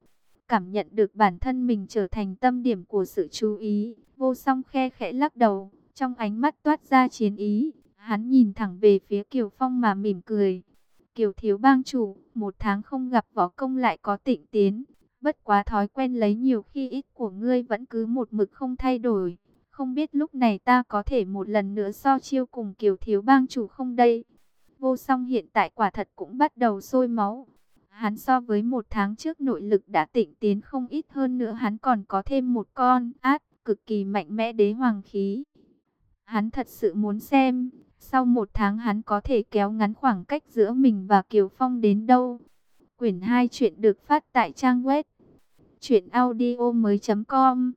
Cảm nhận được bản thân mình trở thành tâm điểm của sự chú ý. Vô song khe khẽ lắc đầu, trong ánh mắt toát ra chiến ý. Hắn nhìn thẳng về phía Kiều Phong mà mỉm cười. Kiều thiếu bang chủ, một tháng không gặp võ công lại có tịnh tiến, Bất quá thói quen lấy nhiều khi ít của ngươi vẫn cứ một mực không thay đổi. Không biết lúc này ta có thể một lần nữa so chiêu cùng kiều thiếu bang chủ không đây? Vô song hiện tại quả thật cũng bắt đầu sôi máu. Hắn so với một tháng trước nội lực đã tịnh tiến không ít hơn nữa hắn còn có thêm một con át cực kỳ mạnh mẽ đế hoàng khí. Hắn thật sự muốn xem, sau một tháng hắn có thể kéo ngắn khoảng cách giữa mình và Kiều Phong đến đâu. Quyển 2 chuyện được phát tại trang web truyệnaudiomoi.com.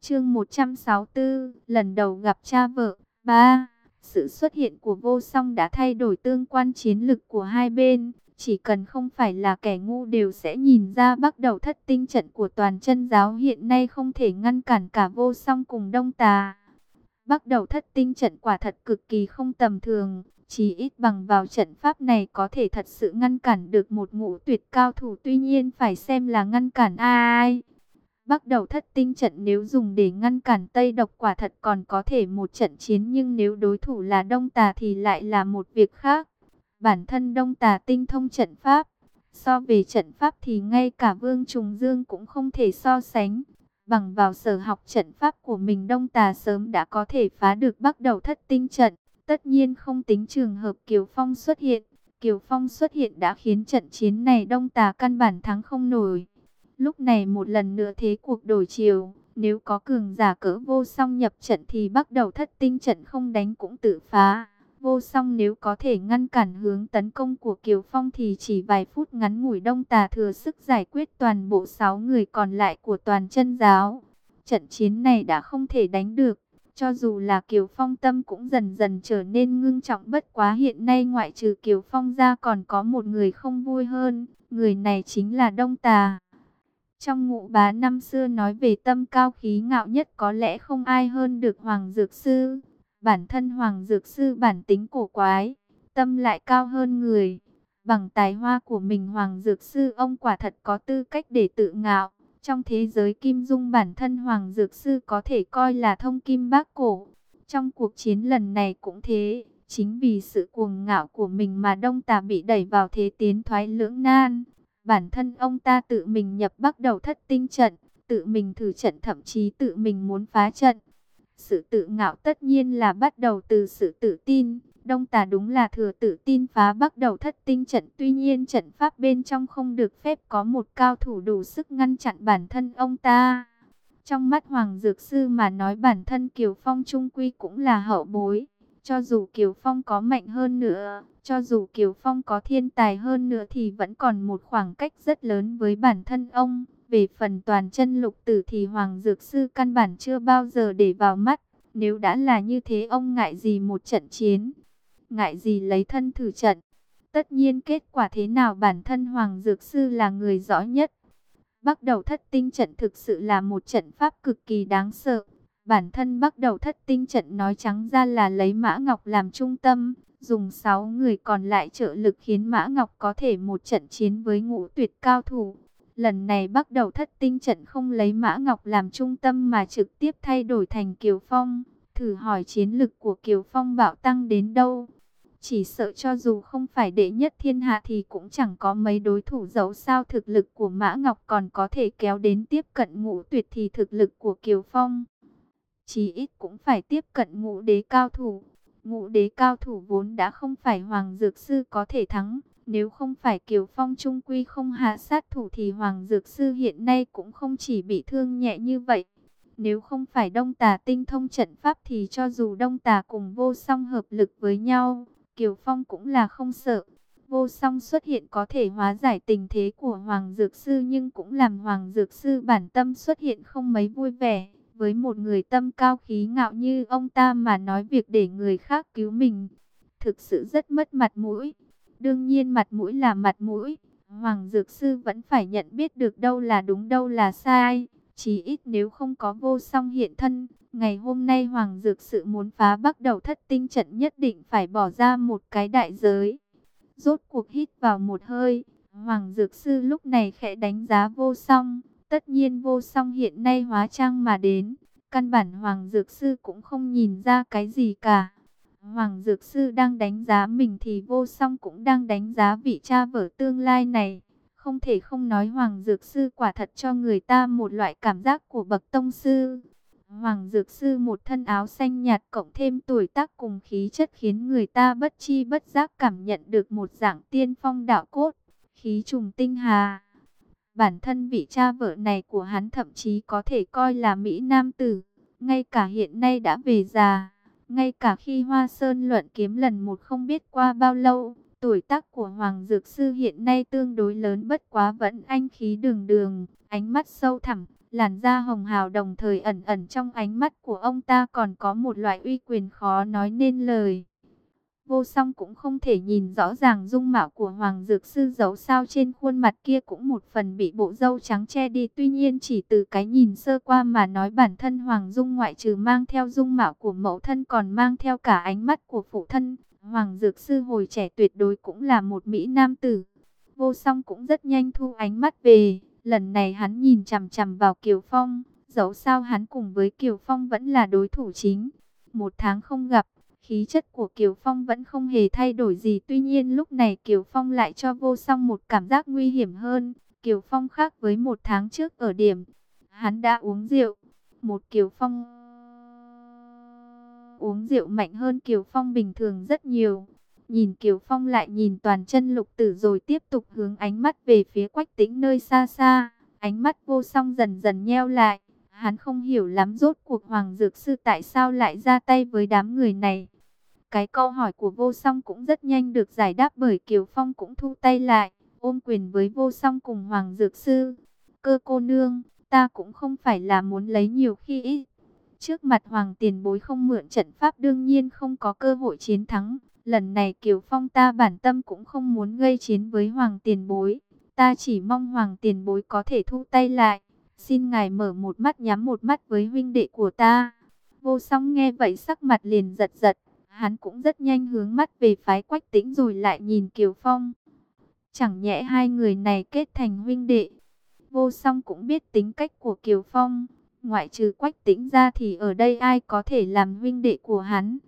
Chương 164, lần đầu gặp cha vợ. 3. Sự xuất hiện của Vô Song đã thay đổi tương quan chiến lực của hai bên, chỉ cần không phải là kẻ ngu đều sẽ nhìn ra bắt đầu thất tinh trận của toàn chân giáo hiện nay không thể ngăn cản cả Vô Song cùng Đông Tà. Bắt đầu thất tinh trận quả thật cực kỳ không tầm thường, chỉ ít bằng vào trận pháp này có thể thật sự ngăn cản được một ngũ tuyệt cao thủ tuy nhiên phải xem là ngăn cản ai. Bắt đầu thất tinh trận nếu dùng để ngăn cản Tây độc quả thật còn có thể một trận chiến nhưng nếu đối thủ là Đông Tà thì lại là một việc khác. Bản thân Đông Tà tinh thông trận pháp, so về trận pháp thì ngay cả Vương Trùng Dương cũng không thể so sánh. Bằng vào sở học trận pháp của mình Đông Tà sớm đã có thể phá được bắt đầu thất tinh trận. Tất nhiên không tính trường hợp Kiều Phong xuất hiện. Kiều Phong xuất hiện đã khiến trận chiến này đông tà căn bản thắng không nổi. Lúc này một lần nữa thế cuộc đổi chiều. Nếu có cường giả cỡ vô song nhập trận thì bắt đầu thất tinh trận không đánh cũng tự phá. Vô song nếu có thể ngăn cản hướng tấn công của Kiều Phong thì chỉ vài phút ngắn ngủi đông tà thừa sức giải quyết toàn bộ 6 người còn lại của toàn chân giáo. Trận chiến này đã không thể đánh được. Cho dù là Kiều Phong tâm cũng dần dần trở nên ngưng trọng bất quá hiện nay ngoại trừ Kiều Phong ra còn có một người không vui hơn. Người này chính là Đông Tà. Trong ngụ bá năm xưa nói về tâm cao khí ngạo nhất có lẽ không ai hơn được Hoàng Dược Sư. Bản thân Hoàng Dược Sư bản tính cổ quái, tâm lại cao hơn người. Bằng tài hoa của mình Hoàng Dược Sư ông quả thật có tư cách để tự ngạo. Trong thế giới kim dung bản thân Hoàng Dược Sư có thể coi là thông kim bác cổ. Trong cuộc chiến lần này cũng thế, chính vì sự cuồng ngạo của mình mà Đông Tà bị đẩy vào thế tiến thoái lưỡng nan. Bản thân ông ta tự mình nhập bắt đầu thất tinh trận, tự mình thử trận thậm chí tự mình muốn phá trận. Sự tự ngạo tất nhiên là bắt đầu từ sự tự tin. Đông tà đúng là thừa tự tin phá bắt đầu thất tinh trận. Tuy nhiên trận pháp bên trong không được phép có một cao thủ đủ sức ngăn chặn bản thân ông ta. Trong mắt Hoàng Dược Sư mà nói bản thân Kiều Phong Trung Quy cũng là hậu bối. Cho dù Kiều Phong có mạnh hơn nữa, cho dù Kiều Phong có thiên tài hơn nữa thì vẫn còn một khoảng cách rất lớn với bản thân ông. Về phần toàn chân lục tử thì Hoàng Dược Sư căn bản chưa bao giờ để vào mắt. Nếu đã là như thế ông ngại gì một trận chiến, ngại gì lấy thân thử trận. Tất nhiên kết quả thế nào bản thân Hoàng Dược Sư là người rõ nhất. Bắt đầu thất tinh trận thực sự là một trận pháp cực kỳ đáng sợ. Bản thân bắt đầu thất tinh trận nói trắng ra là lấy Mã Ngọc làm trung tâm, dùng 6 người còn lại trợ lực khiến Mã Ngọc có thể một trận chiến với ngũ tuyệt cao thủ. Lần này bắt đầu thất tinh trận không lấy Mã Ngọc làm trung tâm mà trực tiếp thay đổi thành Kiều Phong. Thử hỏi chiến lực của Kiều Phong bạo tăng đến đâu. Chỉ sợ cho dù không phải đệ nhất thiên hạ thì cũng chẳng có mấy đối thủ dẫu sao thực lực của Mã Ngọc còn có thể kéo đến tiếp cận ngũ tuyệt thì thực lực của Kiều Phong. Chỉ ít cũng phải tiếp cận ngũ đế cao thủ. Ngũ đế cao thủ vốn đã không phải Hoàng Dược Sư có thể thắng. Nếu không phải Kiều Phong trung quy không hạ sát thủ thì Hoàng Dược Sư hiện nay cũng không chỉ bị thương nhẹ như vậy. Nếu không phải Đông Tà tinh thông trận pháp thì cho dù Đông Tà cùng vô song hợp lực với nhau, Kiều Phong cũng là không sợ. Vô song xuất hiện có thể hóa giải tình thế của Hoàng Dược Sư nhưng cũng làm Hoàng Dược Sư bản tâm xuất hiện không mấy vui vẻ. Với một người tâm cao khí ngạo như ông ta mà nói việc để người khác cứu mình, thực sự rất mất mặt mũi. Đương nhiên mặt mũi là mặt mũi, Hoàng Dược Sư vẫn phải nhận biết được đâu là đúng đâu là sai. Chỉ ít nếu không có vô song hiện thân, ngày hôm nay Hoàng Dược Sự muốn phá bắt đầu thất tinh trận nhất định phải bỏ ra một cái đại giới. Rốt cuộc hít vào một hơi, Hoàng Dược Sư lúc này khẽ đánh giá vô song. Tất nhiên vô song hiện nay hóa trang mà đến, căn bản Hoàng Dược Sư cũng không nhìn ra cái gì cả. Hoàng Dược Sư đang đánh giá mình thì vô song cũng đang đánh giá vị cha vợ tương lai này. Không thể không nói Hoàng Dược Sư quả thật cho người ta một loại cảm giác của bậc tông sư. Hoàng Dược Sư một thân áo xanh nhạt cộng thêm tuổi tác cùng khí chất khiến người ta bất chi bất giác cảm nhận được một dạng tiên phong đạo cốt, khí trùng tinh hà. Bản thân vị cha vợ này của hắn thậm chí có thể coi là Mỹ Nam Tử, ngay cả hiện nay đã về già, ngay cả khi Hoa Sơn luận kiếm lần một không biết qua bao lâu, tuổi tác của Hoàng Dược Sư hiện nay tương đối lớn bất quá vẫn anh khí đường đường, ánh mắt sâu thẳm, làn da hồng hào đồng thời ẩn ẩn trong ánh mắt của ông ta còn có một loại uy quyền khó nói nên lời. Vô song cũng không thể nhìn rõ ràng dung mạo của Hoàng Dược Sư giấu sao trên khuôn mặt kia cũng một phần bị bộ râu trắng che đi. Tuy nhiên chỉ từ cái nhìn sơ qua mà nói bản thân Hoàng Dung ngoại trừ mang theo dung mạo của mẫu thân còn mang theo cả ánh mắt của phụ thân. Hoàng Dược Sư hồi trẻ tuyệt đối cũng là một Mỹ Nam Tử. Vô song cũng rất nhanh thu ánh mắt về. Lần này hắn nhìn chằm chằm vào Kiều Phong. Dẫu sao hắn cùng với Kiều Phong vẫn là đối thủ chính. Một tháng không gặp, Khí chất của Kiều Phong vẫn không hề thay đổi gì. Tuy nhiên lúc này Kiều Phong lại cho vô song một cảm giác nguy hiểm hơn. Kiều Phong khác với một tháng trước ở điểm. Hắn đã uống rượu. Một Kiều Phong uống rượu mạnh hơn Kiều Phong bình thường rất nhiều. Nhìn Kiều Phong lại nhìn toàn chân lục tử rồi tiếp tục hướng ánh mắt về phía quách tĩnh nơi xa xa. Ánh mắt vô song dần dần nheo lại. Hắn không hiểu lắm rốt cuộc Hoàng Dược Sư tại sao lại ra tay với đám người này. cái câu hỏi của vô song cũng rất nhanh được giải đáp bởi Kiều Phong cũng thu tay lại, ôm quyền với vô song cùng Hoàng Dược Sư. Cơ cô nương, ta cũng không phải là muốn lấy nhiều khi ít. Trước mặt Hoàng tiền bối không mượn trận pháp đương nhiên không có cơ hội chiến thắng. Lần này Kiều Phong ta bản tâm cũng không muốn gây chiến với Hoàng tiền bối. Ta chỉ mong Hoàng tiền bối có thể thu tay lại. Xin ngài mở một mắt nhắm một mắt với huynh đệ của ta. Vô song nghe vậy sắc mặt liền giật giật. Hắn cũng rất nhanh hướng mắt về phái quách tĩnh rồi lại nhìn Kiều Phong. Chẳng nhẽ hai người này kết thành huynh đệ. Vô song cũng biết tính cách của Kiều Phong. Ngoại trừ quách tĩnh ra thì ở đây ai có thể làm huynh đệ của hắn.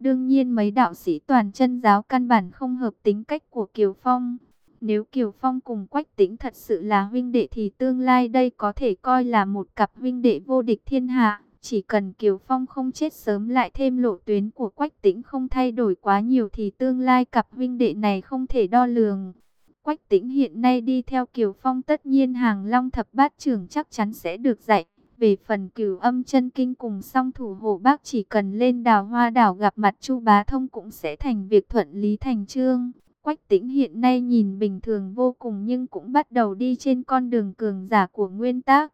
Đương nhiên mấy đạo sĩ toàn chân giáo căn bản không hợp tính cách của Kiều Phong. Nếu Kiều Phong cùng Quách Tĩnh thật sự là huynh đệ thì tương lai đây có thể coi là một cặp huynh đệ vô địch thiên hạ. Chỉ cần Kiều Phong không chết sớm lại thêm lộ tuyến của Quách Tĩnh không thay đổi quá nhiều thì tương lai cặp huynh đệ này không thể đo lường. Quách Tĩnh hiện nay đi theo Kiều Phong tất nhiên hàng long thập bát trưởng chắc chắn sẽ được dạy. Về phần cửu âm chân kinh cùng song thủ hộ bác chỉ cần lên đào hoa đảo gặp mặt Chu Bá Thông cũng sẽ thành việc thuận lý thành trương. Quách tĩnh hiện nay nhìn bình thường vô cùng nhưng cũng bắt đầu đi trên con đường cường giả của nguyên tác.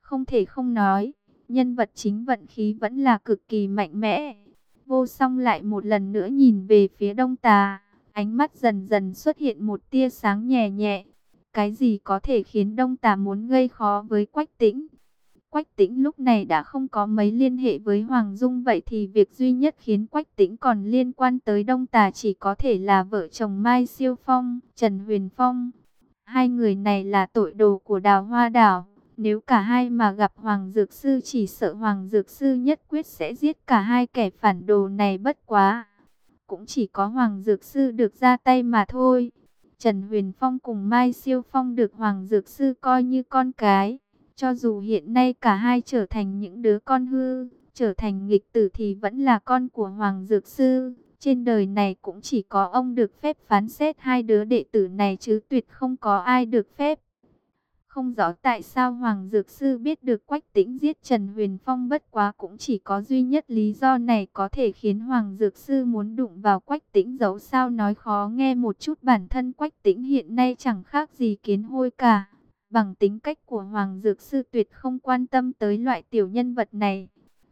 Không thể không nói, nhân vật chính vận khí vẫn là cực kỳ mạnh mẽ. Vô song lại một lần nữa nhìn về phía đông tà, ánh mắt dần dần xuất hiện một tia sáng nhẹ nhẹ. Cái gì có thể khiến đông tà muốn gây khó với quách tĩnh? Quách Tĩnh lúc này đã không có mấy liên hệ với Hoàng Dung vậy thì việc duy nhất khiến Quách Tĩnh còn liên quan tới Đông Tà chỉ có thể là vợ chồng Mai Siêu Phong, Trần Huyền Phong. Hai người này là tội đồ của Đào Hoa Đảo. Nếu cả hai mà gặp Hoàng Dược Sư chỉ sợ Hoàng Dược Sư nhất quyết sẽ giết cả hai kẻ phản đồ này bất quá. Cũng chỉ có Hoàng Dược Sư được ra tay mà thôi. Trần Huyền Phong cùng Mai Siêu Phong được Hoàng Dược Sư coi như con cái. Cho dù hiện nay cả hai trở thành những đứa con hư, trở thành nghịch tử thì vẫn là con của Hoàng Dược Sư. Trên đời này cũng chỉ có ông được phép phán xét hai đứa đệ tử này chứ tuyệt không có ai được phép. Không rõ tại sao Hoàng Dược Sư biết được Quách Tĩnh giết Trần Huyền Phong bất quá cũng chỉ có duy nhất lý do này có thể khiến Hoàng Dược Sư muốn đụng vào Quách Tĩnh dẫu sao nói khó nghe một chút bản thân Quách Tĩnh hiện nay chẳng khác gì kiến hôi cả. Bằng tính cách của Hoàng Dược Sư tuyệt không quan tâm tới loại tiểu nhân vật này.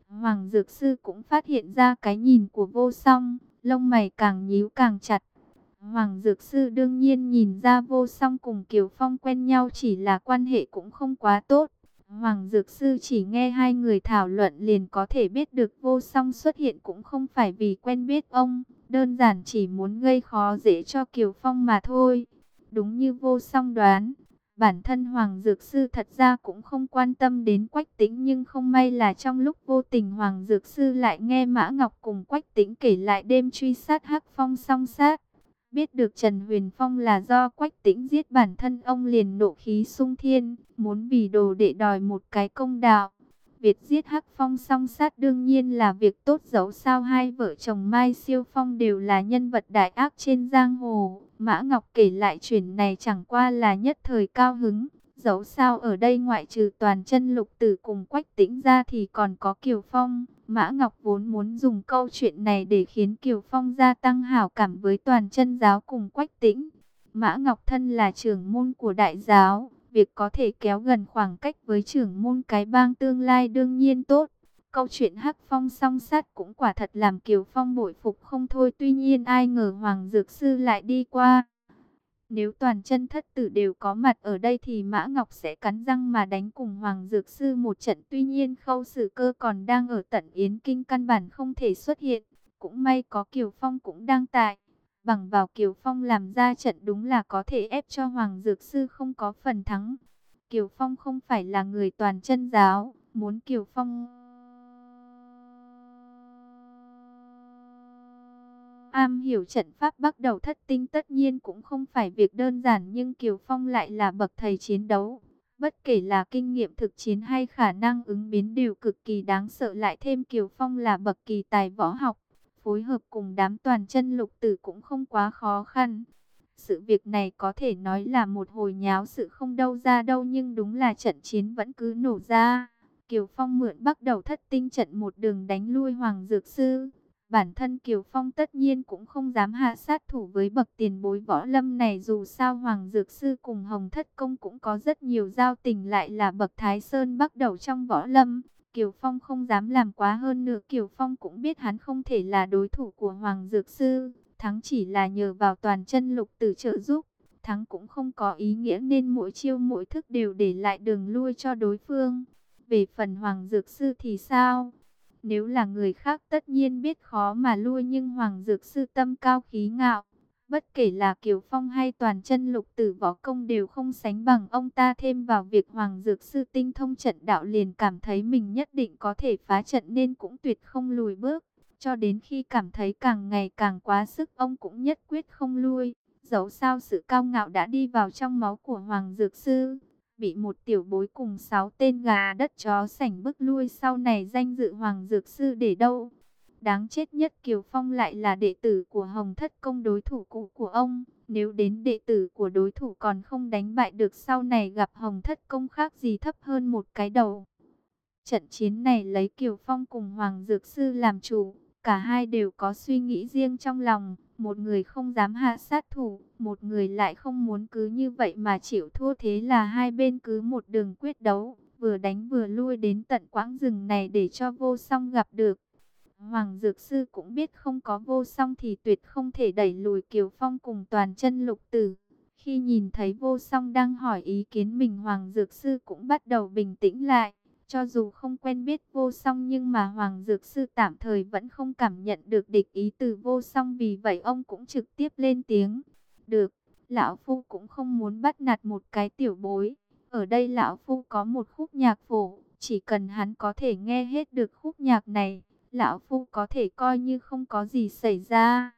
Hoàng Dược Sư cũng phát hiện ra cái nhìn của vô song, lông mày càng nhíu càng chặt. Hoàng Dược Sư đương nhiên nhìn ra vô song cùng Kiều Phong quen nhau chỉ là quan hệ cũng không quá tốt. Hoàng Dược Sư chỉ nghe hai người thảo luận liền có thể biết được vô song xuất hiện cũng không phải vì quen biết ông, đơn giản chỉ muốn gây khó dễ cho Kiều Phong mà thôi. Đúng như vô song đoán, Bản thân Hoàng Dược Sư thật ra cũng không quan tâm đến Quách Tĩnh nhưng không may là trong lúc vô tình Hoàng Dược Sư lại nghe Mã Ngọc cùng Quách Tĩnh kể lại đêm truy sát Hắc Phong song sát. Biết được Trần Huyền Phong là do Quách Tĩnh giết bản thân ông liền nộ khí sung thiên, muốn vì đồ để đòi một cái công đạo. Việc giết Hắc Phong song sát đương nhiên là việc tốt dẫu sao hai vợ chồng Mai Siêu Phong đều là nhân vật đại ác trên giang hồ. Mã Ngọc kể lại chuyện này chẳng qua là nhất thời cao hứng. Dẫu sao ở đây ngoại trừ toàn chân lục tử cùng quách tĩnh ra thì còn có Kiều Phong. Mã Ngọc vốn muốn dùng câu chuyện này để khiến Kiều Phong gia tăng hảo cảm với toàn chân giáo cùng quách tĩnh. Mã Ngọc thân là trưởng môn của đại giáo, việc có thể kéo gần khoảng cách với trưởng môn cái bang tương lai đương nhiên tốt. Câu chuyện Hắc Phong song sát cũng quả thật làm Kiều Phong bội phục không thôi. Tuy nhiên ai ngờ Hoàng Dược Sư lại đi qua. Nếu toàn chân thất tử đều có mặt ở đây thì Mã Ngọc sẽ cắn răng mà đánh cùng Hoàng Dược Sư một trận. Tuy nhiên khâu sử cơ còn đang ở tận Yến Kinh căn bản không thể xuất hiện. Cũng may có Kiều Phong cũng đang tại. Bằng vào Kiều Phong làm ra trận đúng là có thể ép cho Hoàng Dược Sư không có phần thắng. Kiều Phong không phải là người toàn chân giáo. Muốn Kiều Phong... Am hiểu trận pháp bắt đầu thất tinh tất nhiên cũng không phải việc đơn giản nhưng Kiều Phong lại là bậc thầy chiến đấu. Bất kể là kinh nghiệm thực chiến hay khả năng ứng biến đều cực kỳ đáng sợ lại thêm Kiều Phong là bậc kỳ tài võ học. Phối hợp cùng đám toàn chân lục tử cũng không quá khó khăn. Sự việc này có thể nói là một hồi nháo sự không đâu ra đâu nhưng đúng là trận chiến vẫn cứ nổ ra. Kiều Phong mượn bắt đầu thất tinh trận một đường đánh lui Hoàng Dược Sư. Bản thân Kiều Phong tất nhiên cũng không dám hạ sát thủ với bậc tiền bối võ lâm này, dù sao Hoàng Dược Sư cùng Hồng Thất Công cũng có rất nhiều giao tình lại là bậc Thái Sơn bắt đầu trong võ lâm. Kiều Phong không dám làm quá hơn nữa, Kiều Phong cũng biết hắn không thể là đối thủ của Hoàng Dược Sư. Thắng chỉ là nhờ vào toàn chân lục tử trợ giúp. Thắng cũng không có ý nghĩa nên mỗi chiêu mỗi thức đều để lại đường lui cho đối phương. Về phần Hoàng Dược Sư thì sao? Nếu là người khác tất nhiên biết khó mà lui nhưng Hoàng Dược Sư tâm cao khí ngạo. Bất kể là Kiều Phong hay toàn chân lục tử võ công đều không sánh bằng ông ta thêm vào việc Hoàng Dược Sư tinh thông trận đạo liền cảm thấy mình nhất định có thể phá trận nên cũng tuyệt không lùi bước. Cho đến khi cảm thấy càng ngày càng quá sức, ông cũng nhất quyết không lui. Dẫu sao sự cao ngạo đã đi vào trong máu của Hoàng Dược Sư bị một tiểu bối cùng sáu tên gà đất chó sảnh bức lui sau này danh dự hoàng dược sư để đâu. Đáng chết nhất Kiều Phong lại là đệ tử của Hồng Thất Công đối thủ cũ của ông. Nếu đến đệ tử của đối thủ còn không đánh bại được sau này gặp Hồng Thất Công khác gì thấp hơn một cái đầu. Trận chiến này lấy Kiều Phong cùng Hoàng Dược Sư làm chủ. Cả hai đều có suy nghĩ riêng trong lòng. Một người không dám hạ sát thủ, một người lại không muốn cứ như vậy mà chịu thua thế là hai bên cứ một đường quyết đấu, vừa đánh vừa lui đến tận quãng rừng này để cho vô song gặp được. Hoàng Dược Sư cũng biết không có vô song thì tuyệt không thể đẩy lùi Kiều Phong cùng toàn chân lục tử. Khi nhìn thấy vô song đang hỏi ý kiến mình Hoàng Dược Sư cũng bắt đầu bình tĩnh lại. Cho dù không quen biết vô song nhưng mà Hoàng Dược Sư tạm thời vẫn không cảm nhận được địch ý từ vô song vì vậy ông cũng trực tiếp lên tiếng. Được, Lão Phu cũng không muốn bắt nạt một cái tiểu bối. Ở đây Lão Phu có một khúc nhạc phổ, chỉ cần hắn có thể nghe hết được khúc nhạc này, Lão Phu có thể coi như không có gì xảy ra.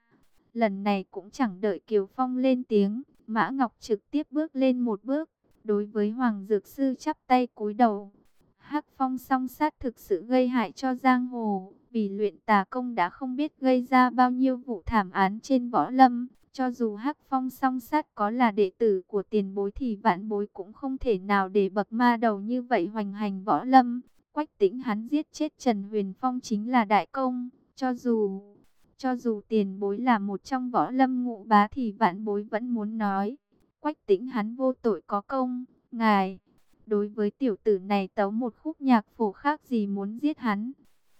Lần này cũng chẳng đợi Kiều Phong lên tiếng, Mã Ngọc trực tiếp bước lên một bước, đối với Hoàng Dược Sư chắp tay cúi đầu. Hắc phong song sát thực sự gây hại cho giang hồ, vì luyện tà công đã không biết gây ra bao nhiêu vụ thảm án trên võ lâm. Cho dù Hắc phong song sát có là đệ tử của tiền bối thì vạn bối cũng không thể nào để bậc ma đầu như vậy hoành hành võ lâm. Quách tĩnh hắn giết chết Trần Huyền Phong chính là đại công, cho dù... Cho dù tiền bối là một trong võ lâm ngụ bá thì vạn bối vẫn muốn nói. Quách tĩnh hắn vô tội có công, ngài Đối với tiểu tử này tấu một khúc nhạc phổ khác gì muốn giết hắn.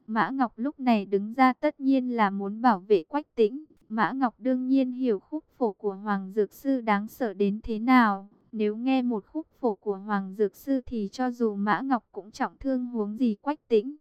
Mã Ngọc lúc này đứng ra tất nhiên là muốn bảo vệ quách tĩnh. Mã Ngọc đương nhiên hiểu khúc phổ của Hoàng Dược Sư đáng sợ đến thế nào. Nếu nghe một khúc phổ của Hoàng Dược Sư thì cho dù Mã Ngọc cũng trọng thương huống gì quách tĩnh.